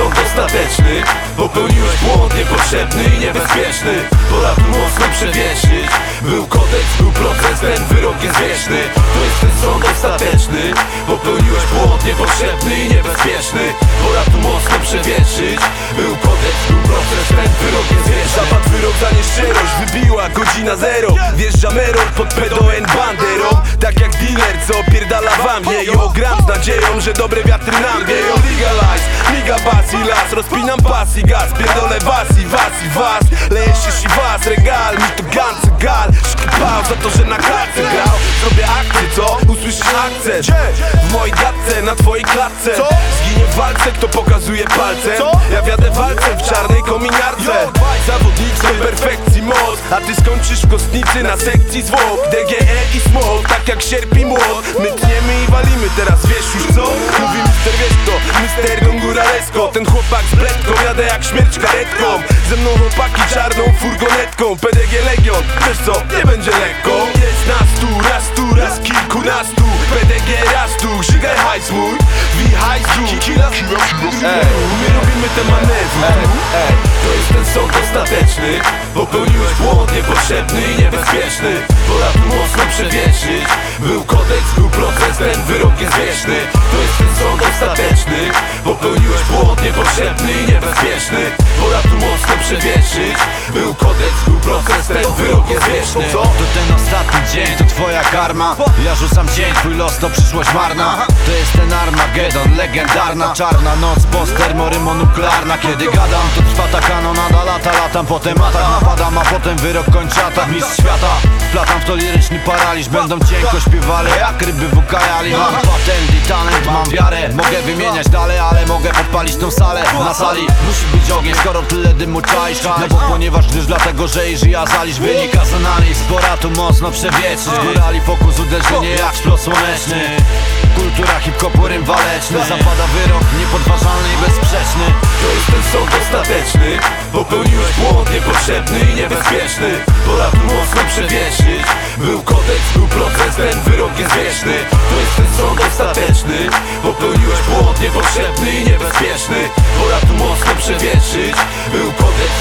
sąd ostateczny Popełniłeś błąd niepotrzebny i niebezpieczny. Pora tu mocno przewieszyć. Był kodeks, był proces, ten wyrok jest wieczny. To jest ten sąd ostateczny Popełniłeś błąd niepotrzebny i niebezpieczny. Pora tu mocno przewieszyć. Był kodeks, był proces, ten wyrok jest wieczny. Zapadł wyrok za nieszczerość, godzina zero. Wjeżdża Merol pod PDN banderą Tak jak dealer, co opierdala wam. Wieją Gram z nadzieją, że dobre wiatry nam wieją. Legalize, miga bas i las. Rozpinam pas i gaz, pierdolę was i was i was. Leje się was, regal, mi to gancy gal. Szkipał za to, że na klatce grał. Zrobię akcję, co? Usłyszysz akcent W mojej gadce, na twojej klatce. Zginie w walce, kto pokazuje palcem. Ja wiadę walcem w czarnej kominiarce. Zawodnik z perfekcji moc A ty skończysz w kostnicy na sekcji zwłok. DGE i smok, tak jak sierp i młot. My tniemy i walimy, teraz wiesz już co? Mówi mister wiesz to, mister Don Góralesko Ten chłopak z bledką, jadę jak śmierć karetką. Ze mną chłopaki czarną furgonetką. PDG Legion, wiesz co? Nie będzie lekko. Jest nas tu, raz tu, raz kilkunastu PDG raz tu, żygaj hajs mój Wi hajs tu, kila Ej, my robimy te manewry. To jest ten sąd ostateczny Popełniłeś błąd niepotrzebny i niebezpieczny. Pora tu mocno przewieszyć Był kodeks, był proces, ten wyrok jest wieczny. To jest ten sąd ostateczny Popełniłeś błąd niepotrzebny i niebezpieczny. Pora tu mocno przewieszyć Był kodeks, był proces, ten wyrok jest wieczny. To ten ostatni dzień, to twoja karma. Ja rzucam dzień, twój los to przyszłość marna. To jest ten Armagedon, legendarna Czarna noc, post termorynonuklearna Kiedy gadam, to trwa ta kanonada Lata, latam, potem atak napadam A potem wyrok kończy atak, mistrz świata Wplatam w to liryczny paraliż. Będą cienko śpiewali, jak ryby w ukajali Mam patent i talent, mam wiarę. Mogę wymieniać dalej, ale mogę podpalić tą salę Na sali. Musi być ogień, skoro tyle dymu czaisz No bo ponieważ, gdyż dlatego, że iż ja zalisz Wynika z analiz, pora tu mocno przewietrzyć Górali fokus, uderzenie jak szplot słoneczny. Kultura hip-hopu, rym waleczny Zapada wyrok, niepodważalny i bezsprzeczny. To jest ten sąd ostateczny. Popełniłeś błąd niepotrzebny i niebezpieczny. Pora tu mocno przewieszyć Był kodeks, był proces, ten wyrok jest wieczny. To jest ten sąd ostateczny. Popełniłeś błąd niepotrzebny i niebezpieczny. Pora tu mocno przewieszyć Był kodeks,